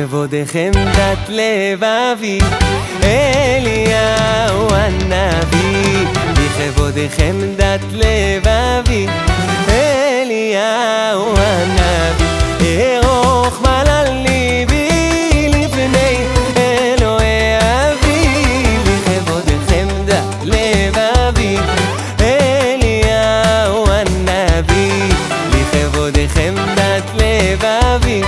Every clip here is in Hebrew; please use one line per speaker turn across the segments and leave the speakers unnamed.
לכבודכם דת לבבי, אליהו הנביא. לכבודכם דת לבבי, אליהו הנביא. ארוך מלל ליבי לפני אלוהי אבי, לכבודכם דת לבבי, אליהו הנביא. לכבודכם דת לבבי,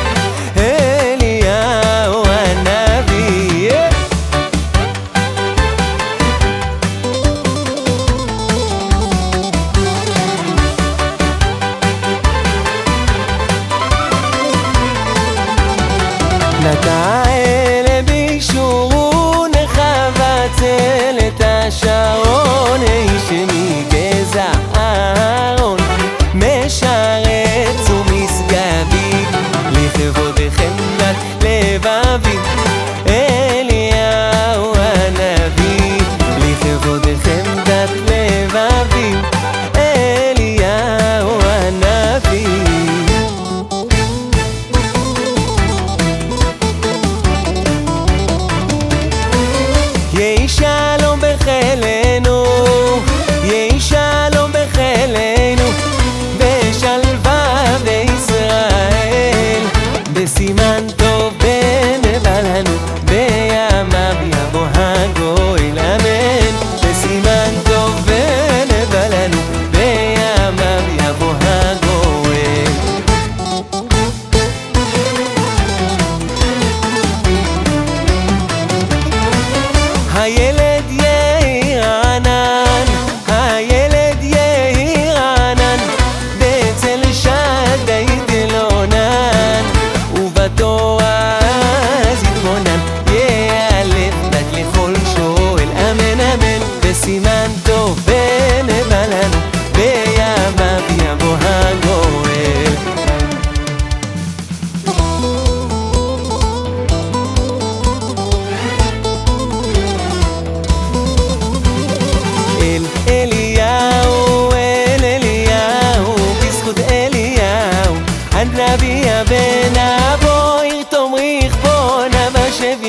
ángeles.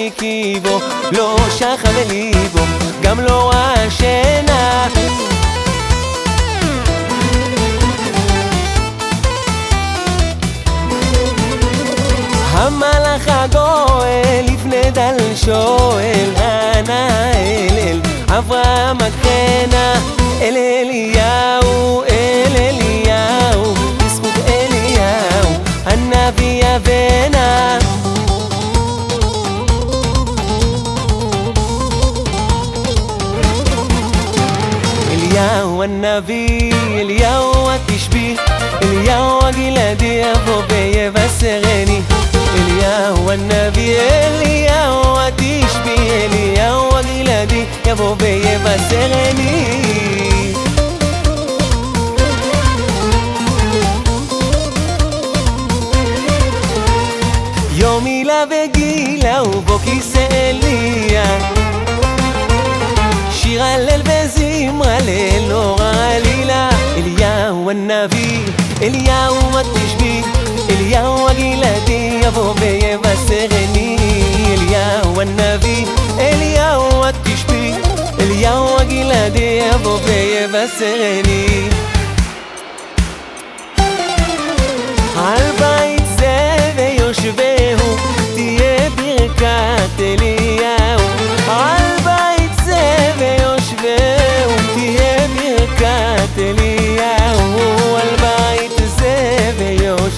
נבא שבי קיבו, לא שכב אליבו, גם לא ראה שינה. המלאך הגואל לפני דל שואל, אנא אל אל אברהם הקרנה, התשבי, אליהו הגלעדי יבוא ויבשרני. אליהו הנביא, אליהו התשבי, אליהו הגלעדי יבוא ויבשרני. יום הילה וגילה ובו כיסא אליה שיר הלל וזמרה לאלאור עלילה אליהו הנביא, اليوم التشبيه اليوم قيلتي يا بوبي بس غني اليوم النبي اليوم التشبيه اليوم قيلتي يا بوبي بس غني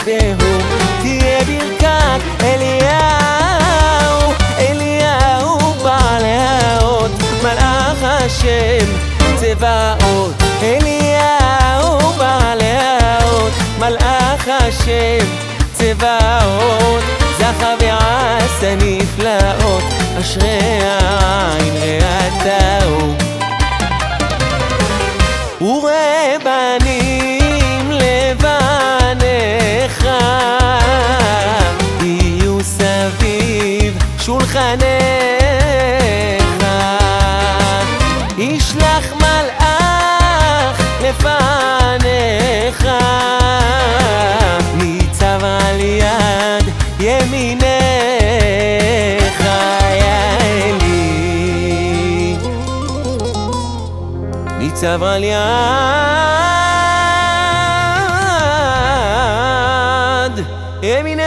ויושבהו תהיה ברכת אליהו אליהו בעל האות מלאך השם צבאות. אליהו בעל האות מלאך השם צבאות. זכה ועשה נפלאות אשרי צברה לי יד ימינך